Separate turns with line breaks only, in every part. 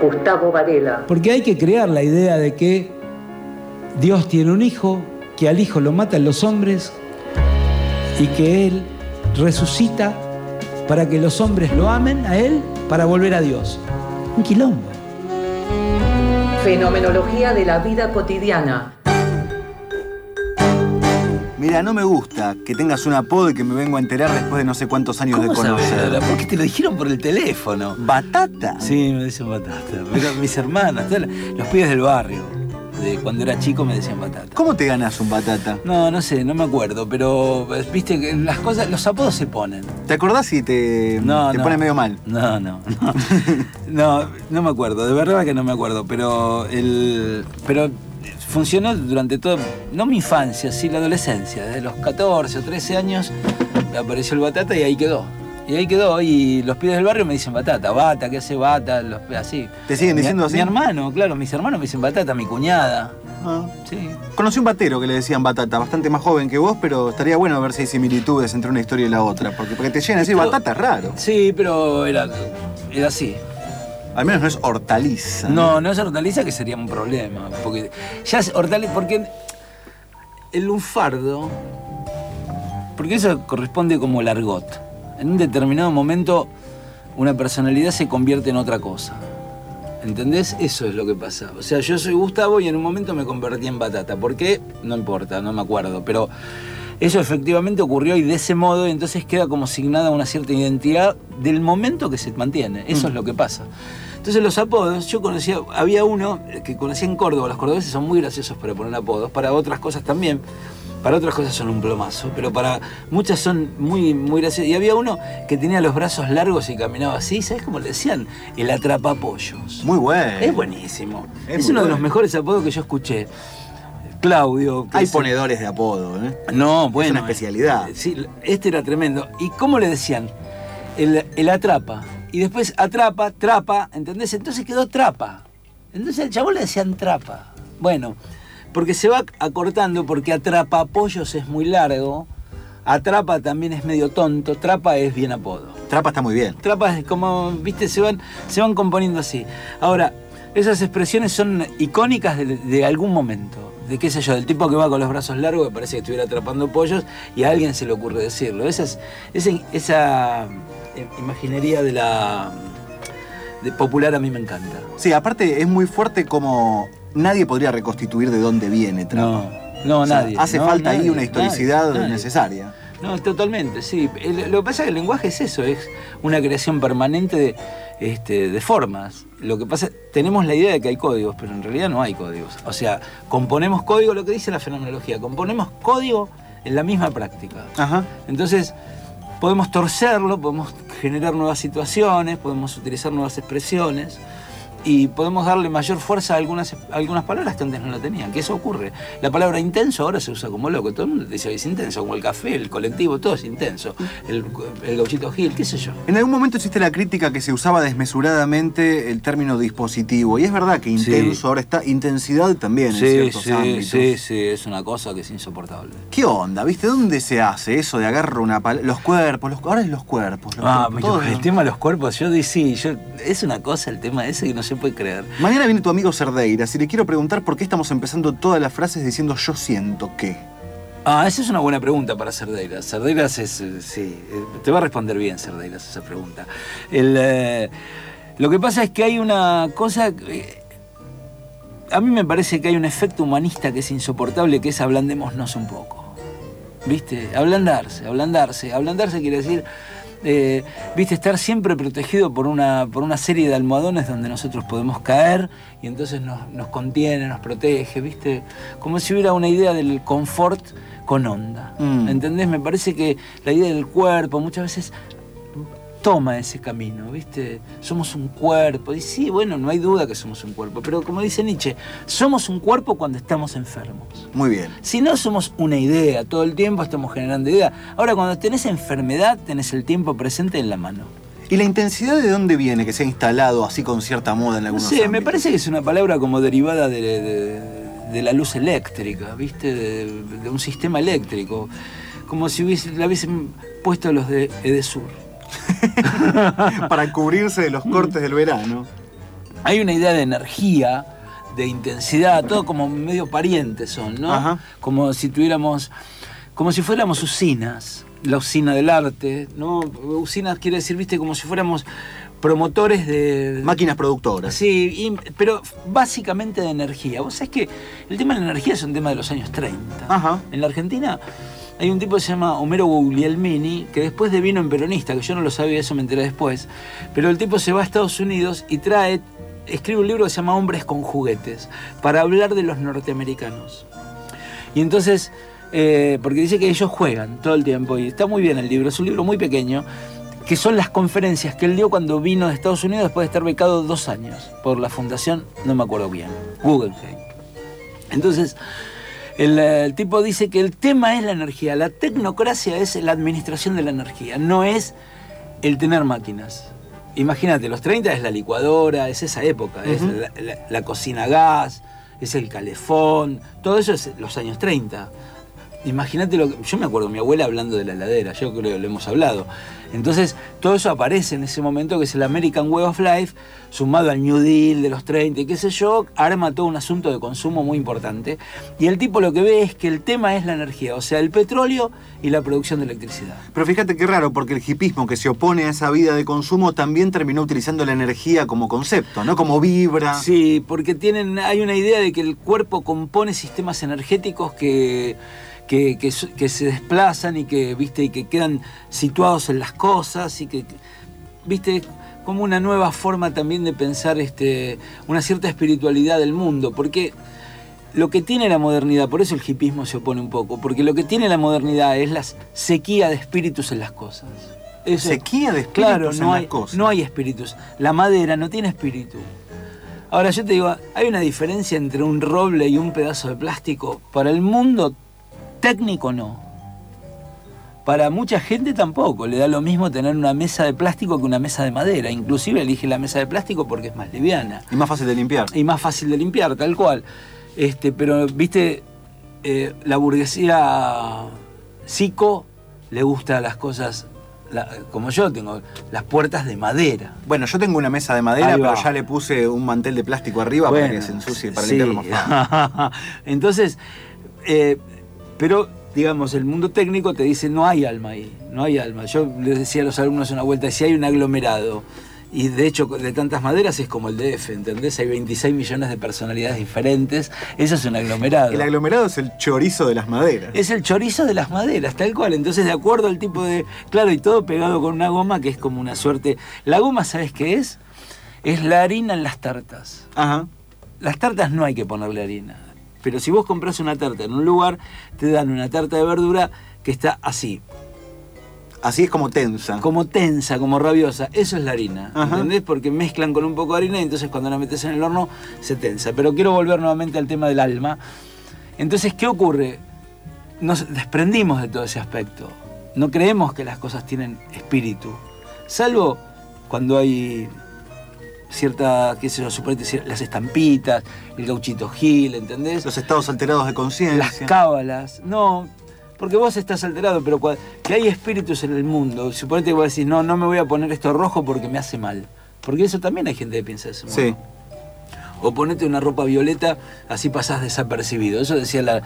Gustavo Varela.
Porque hay que crear la idea de que Dios tiene un hijo, que al hijo lo matan los hombres y que Él resucita para que los hombres lo amen a Él para volver a Dios. Un quilombo.
Fenomenología de la vida cotidiana.
Mira, no me gusta que tengas un apodo y que me vengo a enterar después de no sé cuántos años de
¿Cómo sabes,
conocer.
Lola? ¿Por qué te lo dijeron por el teléfono?
¿Batata?
Sí, me dicen batata. Pero mis hermanas, los pibes del barrio, de cuando era chico me decían batata.
¿Cómo te ganas un batata?
No, no sé, no me acuerdo, pero eh, viste que las cosas, los apodos se ponen.
¿Te acordás si te,
No,
te
no.
pone medio mal?
No, no, no. No, no me acuerdo, de verdad que no me acuerdo, pero el. Pero funcionó durante todo, no mi infancia, sí la adolescencia. Desde los 14 o 13 años apareció el batata y ahí quedó. Y ahí quedó, y los pibes del barrio me dicen batata, bata, ¿qué hace bata? Los, así.
¿Te siguen
Mi-
diciendo así?
Mi hermano, claro, mis hermanos me dicen batata, mi cuñada.
Ah.
Sí.
Conocí un batero que le decían batata, bastante más joven que vos, pero estaría bueno ver si hay similitudes entre una historia y la otra. Porque, porque te llegan a decir batata es raro.
Sí, pero era, era así.
Al menos no es hortaliza.
No, no es hortaliza que sería un problema. Porque ya es hortaliza. Porque el lunfardo. Porque eso corresponde como el argot. En un determinado momento, una personalidad se convierte en otra cosa. ¿Entendés? Eso es lo que pasa. O sea, yo soy Gustavo y en un momento me convertí en batata. ¿Por qué? No importa, no me acuerdo. Pero eso efectivamente ocurrió y de ese modo entonces queda como asignada una cierta identidad del momento que se mantiene. Eso es lo que pasa. Entonces los apodos, yo conocía, había uno que conocía en Córdoba, los cordobeses son muy graciosos para poner apodos, para otras cosas también, para otras cosas son un plomazo, pero para muchas son muy, muy graciosos. Y había uno que tenía los brazos largos y caminaba así, ¿sabes cómo le decían? El atrapapollos.
Muy bueno.
Es buenísimo.
Es
uno de los mejores apodos que yo escuché. Claudio.
Hay
es-
ponedores de apodo, ¿eh?
No, bueno.
una especialidad.
eh, Sí, este era tremendo. ¿Y cómo le decían? El, el atrapa. Y después atrapa, trapa, ¿entendés? Entonces quedó trapa. Entonces al chabón le decían trapa. Bueno, porque se va acortando, porque atrapa pollos es muy largo. Atrapa también es medio tonto. Trapa es bien apodo.
Trapa está muy bien.
Trapas como, viste, se van, se van componiendo así. Ahora, esas expresiones son icónicas de, de algún momento. De qué sé yo, del tipo que va con los brazos largos que parece que estuviera atrapando pollos y a alguien se le ocurre decirlo. Esa, es- esa, esa eh, imaginería de la de popular a mí me encanta.
Sí, aparte es muy fuerte como nadie podría reconstituir de dónde viene Trapa.
No, no,
O sea,
nadie.
Hace
No,
falta ahí una historicidad
nadie, nadie.
necesaria.
No, totalmente, sí. El- lo que pasa es que el lenguaje es eso, es una creación permanente de, este, de formas. Lo que pasa, tenemos la idea de que hay códigos, pero en realidad no hay códigos. O sea, componemos código, lo que dice la fenomenología, componemos código en la misma práctica.
Ajá.
Entonces, podemos torcerlo, podemos generar nuevas situaciones, podemos utilizar nuevas expresiones y podemos darle mayor fuerza a algunas, a algunas palabras que antes no la tenían, que eso ocurre. La palabra intenso ahora se usa como loco, todo el mundo dice es intenso, como el café, el colectivo, todo es intenso, el, el gauchito Gil, qué sé yo.
En algún momento existe la crítica que se usaba desmesuradamente el término dispositivo. Y es verdad que
Sí.
intenso ahora está intensidad también en
Sí,
ciertos
sí,
ámbitos.
sí, sí, es una cosa que es insoportable.
¿Qué onda? ¿Viste? ¿Dónde se hace eso de agarrar una palabra? Los cuerpos, los, ahora es los cuerpos. los
Ah,
cuerpos, todo.
el tema de los cuerpos, yo sí, yo, es una cosa el tema ese que no se puede creer.
Mañana viene tu amigo Cerdeira. Si le quiero preguntar por qué estamos empezando todas las frases diciendo yo siento que.
Ah, esa es una buena pregunta para Cerdeiras. Cerdeiras es, eh, sí, eh, te va a responder bien Cerdeiras esa pregunta. El, eh, lo que pasa es que hay una cosa, eh, a mí me parece que hay un efecto humanista que es insoportable, que es ablandémonos un poco. ¿Viste? Ablandarse, ablandarse. Ablandarse quiere decir, eh, ¿viste? Estar siempre protegido por una, por una serie de almohadones donde nosotros podemos caer y entonces nos, nos contiene, nos protege, ¿viste? Como si hubiera una idea del confort con onda.
Mm.
¿Entendés? Me parece que la idea del cuerpo muchas veces toma ese camino, ¿viste? Somos un cuerpo. Y sí, bueno, no hay duda que somos un cuerpo. Pero como dice Nietzsche, somos un cuerpo cuando estamos enfermos.
Muy bien.
Si no somos una idea, todo el tiempo estamos generando idea. Ahora, cuando tenés enfermedad, tenés el tiempo presente en la mano.
¿Y la intensidad de dónde viene que se ha instalado así con cierta moda en
No
algunos
me
ámbitos?
parece que es una palabra como derivada de, de- de la luz eléctrica, ¿viste? De, de un sistema eléctrico. Como si hubiese, la hubiesen puesto los de Edesur.
Para cubrirse de los cortes del verano.
hay una idea de energía, de intensidad, todo como medio parientes son, ¿no?
Ajá.
Como si tuviéramos, como si fuéramos usinas, la usina del arte, ¿no? Usinas quiere decir, viste, como si fuéramos promotores de...
Máquinas productoras.
Sí, y- pero básicamente de energía. Vos sabés que el tema de la energía es un tema de los años 30.
Ajá.
En la Argentina hay un tipo que se llama Homero Guglielmini, que después devino en peronista, que yo no lo sabía, eso me enteré después. Pero el tipo se va a Estados Unidos y trae, escribe un libro que se llama Hombres con juguetes, para hablar de los norteamericanos. Y entonces, eh, porque dice que ellos juegan todo el tiempo, y está muy bien el libro, es un libro muy pequeño, que son las conferencias que él dio cuando vino de Estados Unidos después de estar becado dos años por la fundación, no me acuerdo bien, Guggenheim. Entonces, el, eh, el tipo dice que el tema es la energía, la tecnocracia es la administración de la energía, no es el tener máquinas. Imagínate, los 30 es la licuadora, es esa época, es la- la cocina a gas, es el calefón, todo eso es los años 30. Imagínate lo que. Yo me acuerdo de mi abuela hablando de la heladera, yo creo que lo hemos hablado. Entonces, todo eso aparece en ese momento que es el American Way of Life, sumado al New Deal de los 30 y qué sé yo, arma todo un asunto de consumo muy importante. Y el tipo lo que ve es que el tema es la energía, o sea, el petróleo y la producción de electricidad.
Pero fíjate qué raro, porque el hipismo que se opone a esa vida de consumo también terminó utilizando la energía como concepto, ¿no? Como vibra.
Sí, porque tienen, hay una idea de que el cuerpo compone sistemas energéticos que, que, que su- que se desplazan y que, viste, y que quedan situados en las cosas y que, viste, como una nueva forma también de pensar este, una cierta espiritualidad del mundo, porque lo que tiene la modernidad, por eso el hipismo se opone un poco, porque lo que tiene la modernidad es la sequía de espíritus en las cosas. Eso-
Sequía de espíritus
Claro,
en
no
las
hay,
cosas.
no hay espíritus. La madera no tiene espíritu. Ahora yo te digo, hay una diferencia entre un roble y un pedazo de plástico. Para el mundo técnico no. Para mucha gente tampoco. Le da lo mismo tener una mesa de plástico que una mesa de madera. Inclusive elige la mesa de plástico porque es más liviana
Y más fácil de limpiar.
y más fácil de limpiar, tal cual. Este, pero, viste, eh, la burguesía psico le gusta las cosas, la- como yo tengo, las puertas de madera.
Bueno, yo tengo una mesa de madera, pero ya le puse un mantel de plástico arriba para que se ensucie, para
sí.
limpiarlo más fácil.
Entonces, eh, pero digamos, el mundo técnico te dice no hay alma ahí, no hay alma. Yo les decía a los alumnos una vuelta, si hay un aglomerado, y de hecho de tantas maderas es como el DF, ¿entendés? Hay 26 millones de personalidades diferentes, eso es un aglomerado.
El aglomerado es el chorizo de las maderas.
Es el chorizo de las maderas, tal cual. Entonces, de acuerdo al tipo de. Claro, y todo pegado con una goma que es como una suerte. La goma, ¿sabes qué es? Es la harina en las tartas.
Ajá.
Las tartas no hay que ponerle harina. Pero si vos compras una tarta en un lugar, te dan una tarta de verdura que está así,
Así es como tensa.
como tensa, como rabiosa. Eso es la harina,
Ajá.
¿entendés? Porque mezclan con un poco de harina y entonces cuando la metes en el horno se tensa. Pero quiero volver nuevamente al tema del alma. Entonces, ¿qué ocurre? Nos desprendimos de todo ese aspecto. No creemos que las cosas tienen espíritu. Salvo cuando hay cierta, qué sé yo, suponete, las estampitas, el gauchito gil, ¿entendés?
Los estados alterados de
las
conciencia.
cábalas. No, porque vos estás alterado, pero cua- que hay espíritus en el mundo. Suponete que vos decís, no, no me voy a poner esto rojo porque me hace mal. Porque eso también hay gente que piensa modo.
Sí.
O ponete una ropa violeta, así pasás desapercibido. Eso decía la.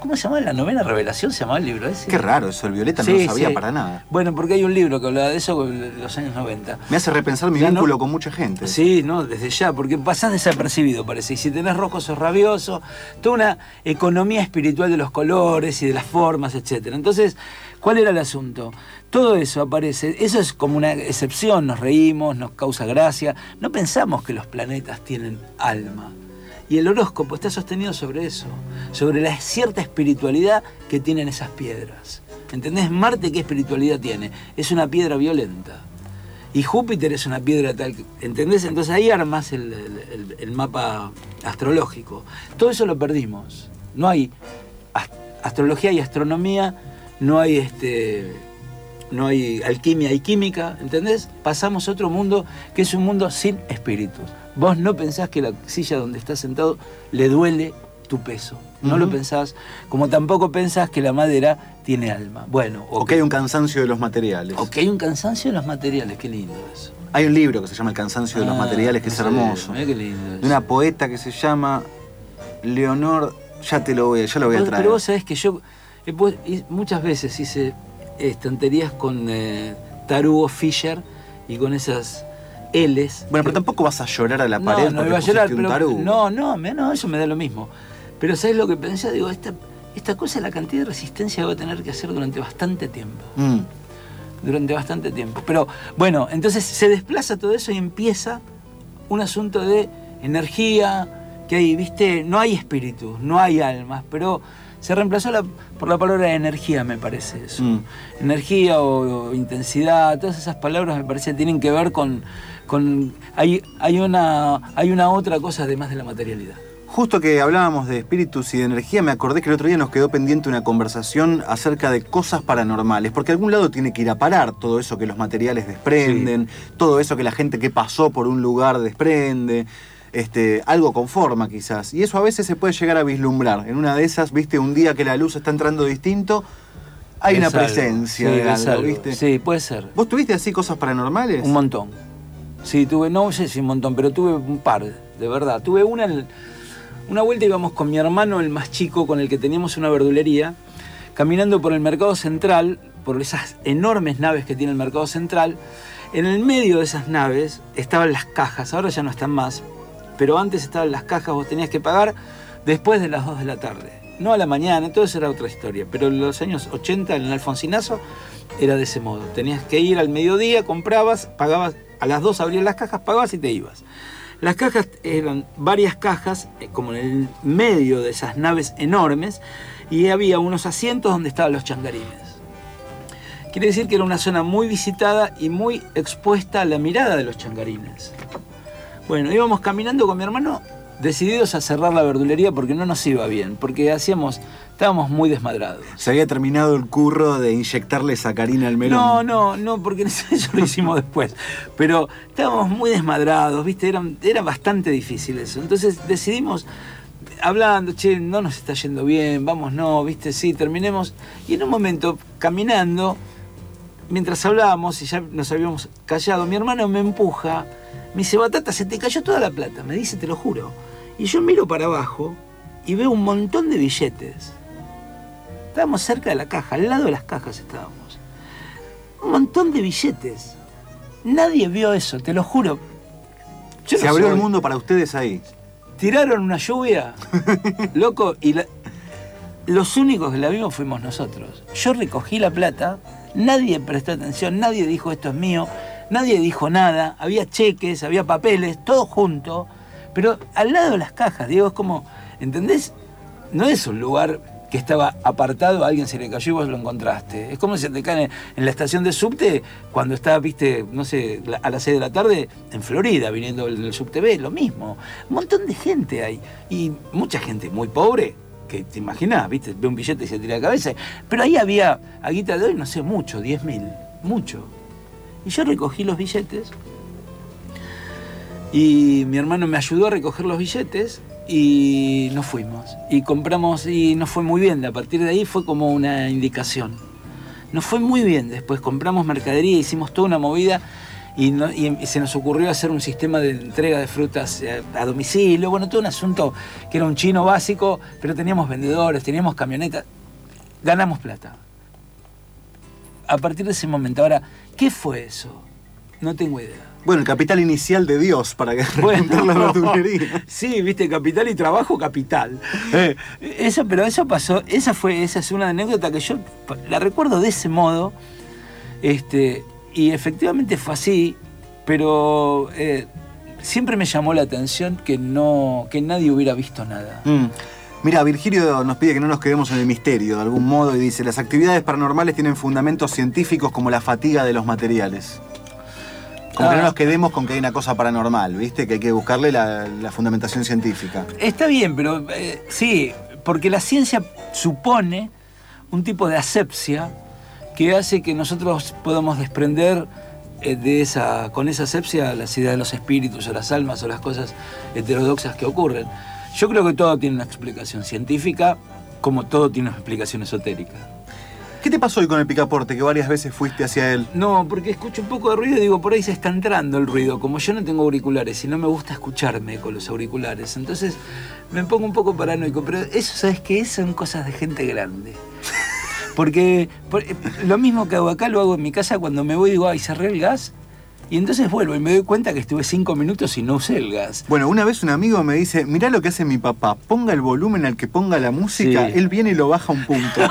¿Cómo se llamaba? La novena revelación se llamaba el libro ese.
Qué raro eso, el violeta no lo sabía
sí.
para nada.
Bueno, porque hay un libro que hablaba de eso en los años 90.
Me hace repensar mi
Ya no-
vínculo con mucha gente.
Sí, no, desde ya, porque pasás desapercibido, parece. Y si tenés rojo, sos rabioso. Toda una economía espiritual de los colores y de las formas, etc. Entonces, ¿cuál era el asunto? Todo eso aparece, eso es como una excepción, nos reímos, nos causa gracia. No pensamos que los planetas tienen alma. Y el horóscopo está sostenido sobre eso, sobre la cierta espiritualidad que tienen esas piedras. ¿Entendés? Marte, ¿qué espiritualidad tiene? Es una piedra violenta. Y Júpiter es una piedra tal, ¿entendés? Entonces ahí armas el, el- mapa astrológico. Todo eso lo perdimos. No hay ast- astrología y astronomía, no hay este, no hay alquimia y química, ¿entendés? Pasamos a otro mundo que es un mundo sin espíritus. Vos no pensás que la silla donde estás sentado le duele tu peso. No lo pensás, como tampoco pensás que la madera tiene alma. Bueno,
O que hay un cansancio de los materiales.
o que hay un cansancio de los materiales, qué lindo eso.
Hay un libro que se llama El cansancio de los
Ah,
materiales, que es hermoso.
mirá qué lindo
De una poeta que se llama Leonor. Ya te lo voy, a- ya lo voy a traer.
Pero vos sabés que yo muchas veces hice estanterías con eh, tarugo Fisher y con esas L's.
Bueno, pero tampoco vas a llorar a la pared
no, no
porque
iba a llorar,
pusiste un
pero
tarugo.
no, no, no, eso me da lo mismo. Pero ¿sabes lo que pensé? Digo, esta, esta cosa, la cantidad de resistencia que voy a tener que hacer durante bastante tiempo.
Mm.
Durante bastante tiempo. Pero bueno, entonces se desplaza todo eso y empieza un asunto de energía, que hay, viste, no hay espíritus, no hay almas, pero se reemplazó la- por la palabra energía, me parece eso.
Mm.
Energía o, o intensidad, todas esas palabras me parece que tienen que ver con. con hay, hay, una, hay una otra cosa además de la materialidad.
Justo que hablábamos de espíritus y de energía, me acordé que el otro día nos quedó pendiente una conversación acerca de cosas paranormales, porque a algún lado tiene que ir a parar todo eso que los materiales desprenden, todo eso que la gente que pasó por un lugar desprende, este, algo con forma quizás. Y eso a veces se puede llegar a vislumbrar. En una de esas, viste, un día que la luz está entrando distinto, hay
Es
una
algo,
presencia
sí,
de
es
algo,
algo,
¿viste?
Sí, puede ser.
¿Vos tuviste así cosas paranormales?
Un montón. Sí, tuve, no sé si un montón, pero tuve un par, de verdad. Tuve una, en- una vuelta íbamos con mi hermano, el más chico, con el que teníamos una verdulería, caminando por el mercado central, por esas enormes naves que tiene el mercado central. En el medio de esas naves estaban las cajas, ahora ya no están más, pero antes estaban las cajas, vos tenías que pagar después de las 2 de la tarde. No a la mañana, eso era otra historia, pero en los años 80, en el Alfonsinazo, era de ese modo. Tenías que ir al mediodía, comprabas, pagabas, a las 2 abrías las cajas, pagabas y te ibas. Las cajas eran varias cajas, eh, como en el medio de esas naves enormes, y había unos asientos donde estaban los changarines. Quiere decir que era una zona muy visitada y muy expuesta a la mirada de los changarines. Bueno, íbamos caminando con mi hermano decididos a cerrar la verdulería porque no nos iba bien, porque hacíamos, estábamos muy desmadrados.
Se había terminado el curro de inyectarle sacarina al melón.
No, no, no, porque eso lo hicimos después. Pero estábamos muy desmadrados, ¿viste? Era, era bastante difícil eso. Entonces decidimos, hablando, che, no nos está yendo bien, vamos, no, ¿viste? Sí, terminemos. Y en un momento, caminando, mientras hablábamos y ya nos habíamos callado, mi hermano me empuja, me dice, Batata, se te cayó toda la plata, me dice, te lo juro. Y yo miro para abajo y veo un montón de billetes. Estábamos cerca de la caja, al lado de las cajas estábamos. Un montón de billetes. Nadie vio eso, te lo juro. Yo
Se
no
abrió
soy-
el mundo para ustedes ahí.
Tiraron una lluvia, loco, y la- los únicos que la vimos fuimos nosotros. Yo recogí la plata, nadie prestó atención, nadie dijo esto es mío, nadie dijo nada, había cheques, había papeles, todo junto, pero al lado de las cajas, Diego, es como, ¿entendés? No es un lugar que estaba apartado, a alguien se le cayó y vos lo encontraste. Es como si te caen en la estación de subte cuando está, viste, no sé, a las 6 de la tarde en Florida, viniendo el, el subte B, lo mismo. Un montón de gente hay. Y mucha gente muy pobre, que te imaginás, viste, ve un billete y se tira la cabeza. Pero ahí había, a guita de hoy, no sé, mucho, 10 mil, mucho. Y yo recogí los billetes y mi hermano me ayudó a recoger los billetes y nos fuimos. Y compramos y nos fue muy bien. A partir de ahí fue como una indicación. Nos fue muy bien. Después compramos mercadería, hicimos toda una movida y, no- y- y se nos ocurrió hacer un sistema de entrega de frutas eh, a, domicilio. Bueno, todo un asunto que era un chino básico, pero teníamos vendedores, teníamos camionetas. Ganamos plata. A partir de ese momento, ahora, ¿qué fue eso? No tengo idea.
Bueno, el capital inicial de Dios para que remontar la verdulería.
Sí, viste, capital y trabajo, capital. Eh, eso, pero eso pasó, esa fue, esa es una anécdota que yo la recuerdo de ese modo. Este, y efectivamente fue así, pero eh, siempre me llamó la atención que no, que nadie hubiera visto nada.
Mm. Mira, Virgilio nos pide que no nos quedemos en el misterio de algún modo y dice, las actividades paranormales tienen fundamentos científicos como la fatiga de los materiales. Como que
Ah.
no nos quedemos con que hay una cosa paranormal, ¿viste? Que hay que buscarle la, la fundamentación científica.
Está bien, pero eh, sí, porque la ciencia supone un tipo de asepsia que hace que nosotros podamos desprender eh, de esa, con esa asepsia las ideas de los espíritus o las almas o las cosas heterodoxas que ocurren. Yo creo que todo tiene una explicación científica, como todo tiene una explicación esotérica.
¿Qué te pasó hoy con el picaporte que varias veces fuiste hacia él?
No, porque escucho un poco de ruido y digo, por ahí se está entrando el ruido. Como yo no tengo auriculares y no me gusta escucharme con los auriculares, entonces me pongo un poco paranoico. Pero eso, ¿sabes qué? Son cosas de gente grande. Porque por- eh, lo mismo que hago acá lo hago en mi casa cuando me voy y digo, ay, cerré el gas. Y entonces vuelvo y me doy cuenta que estuve cinco minutos y no usé el gas.
Bueno, una vez un amigo me dice, mirá lo que hace mi papá, ponga el volumen al que ponga la música,
Sí.
él viene y lo baja un punto.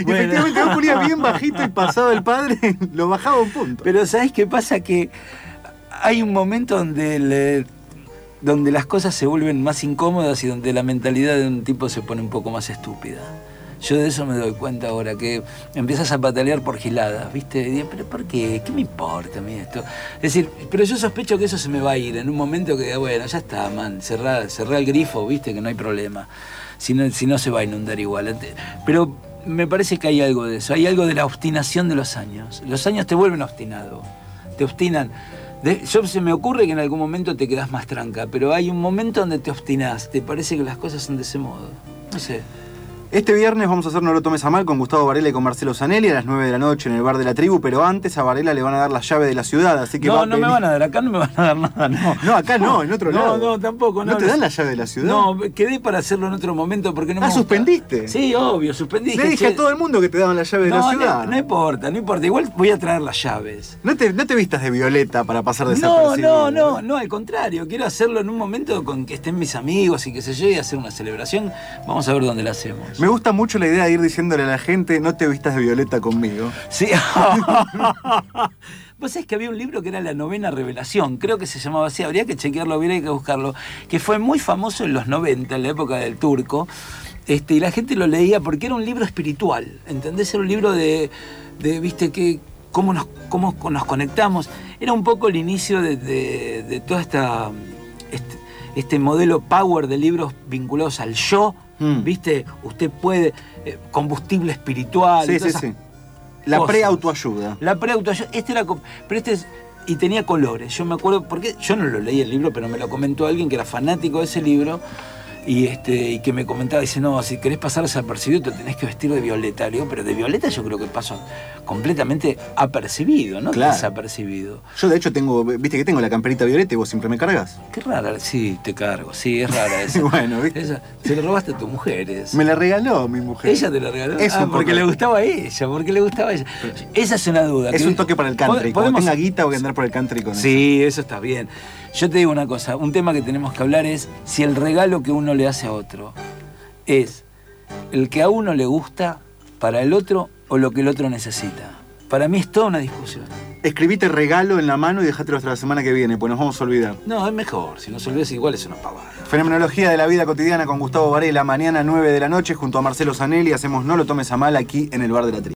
y
Bueno.
efectivamente vos ponías bien bajito y pasado el padre, lo bajaba un punto.
Pero ¿sabes qué pasa? Que hay un momento donde, le- donde las cosas se vuelven más incómodas y donde la mentalidad de un tipo se pone un poco más estúpida. Yo de eso me doy cuenta ahora, que empiezas a patalear por giladas, ¿viste? Y pero ¿por qué? ¿Qué me importa a mí esto? Es decir, pero yo sospecho que eso se me va a ir en un momento que, bueno, ya está, man, cerrá, cerrá el grifo, ¿viste? Que no hay problema. Si no, si no se va a inundar igual. Pero me parece que hay algo de eso, hay algo de la obstinación de los años. Los años te vuelven obstinado, te obstinan. De- yo se me ocurre que en algún momento te quedas más tranca, pero hay un momento donde te obstinás, te parece que las cosas son de ese modo. No sé.
Este viernes vamos a hacer No lo tomes a mal con Gustavo Varela y con Marcelo Zanelli a las 9 de la noche en el bar de la tribu, pero antes a Varela le van a dar la llave de la ciudad, así que
No, no me van a dar, acá no me van a dar nada, no.
No, acá no, en otro
no,
lado.
No, tampoco.
¿No
No,
te
no
dan la llave de la ciudad?
No, quedé para hacerlo en otro momento porque no me
Ah. ¿suspendiste?
Sí, obvio, suspendí.
Le dije
che,
a todo el mundo que te daban la llave de
no,
la
no,
ciudad.
no importa, no importa. Igual voy a traer las llaves.
No te, no te vistas de violeta para pasar
No,
desapercibido.
no, no, no, al contrario. Quiero hacerlo en un momento con que estén mis amigos y que se llegue a hacer una celebración. Vamos a ver dónde la hacemos.
Me gusta mucho la idea de ir diciéndole a la gente, no te vistas de violeta conmigo.
Sí. Vos sabés que había un libro que era La Novena Revelación, creo que se llamaba así, habría que chequearlo, habría que buscarlo, que fue muy famoso en los 90, en la época del turco, este, y la gente lo leía porque era un libro espiritual, ¿entendés? Era un libro de, viste, que cómo nos, cómo nos conectamos. Era un poco el inicio de toda esta... Este, este modelo power de libros vinculados al yo,
Mm.
¿viste? Usted puede, eh, combustible espiritual.
Sí, sí, sí. La pre-autoayuda.
La preautoayuda. Este era. Pero este es. Y tenía colores. Yo me acuerdo. Porque yo no lo leí el libro, pero me lo comentó alguien que era fanático de ese libro. Y, este, y que me comentaba, dice, no, si querés pasar desapercibido te tenés que vestir de violeta. Le digo, pero de violeta yo creo que paso completamente apercibido, ¿no?
Claro.
Desapercibido.
Yo de hecho tengo, viste que tengo la camperita violeta y vos siempre me cargas.
Qué rara, sí, te cargo, sí, es rara esa.
Bueno, ¿viste?
Esa, se lo robaste a tu mujer. esa.
Me la regaló mi mujer.
Ella te la regaló.
Es
ah, porque le gustaba a ella, porque le gustaba a ella. Esa es una duda.
Es
que-
un toque para el country.
¿Pod-
Cuando
podemos-
tenga guita voy a andar por el country con eso.
Sí, eso está bien. Yo te digo una cosa, un tema que tenemos que hablar es si el regalo que uno le hace a otro es el que a uno le gusta para el otro o lo que el otro necesita. Para mí es toda una discusión.
Escribite regalo en la mano y dejátelo hasta la semana que viene, pues nos vamos a olvidar.
No, es mejor. Si nos olvidas igual es una pavada.
Fenomenología de la vida cotidiana con Gustavo Varela, mañana 9 de la noche junto a Marcelo Zanelli. Hacemos No lo tomes a mal aquí en el bar de la tri.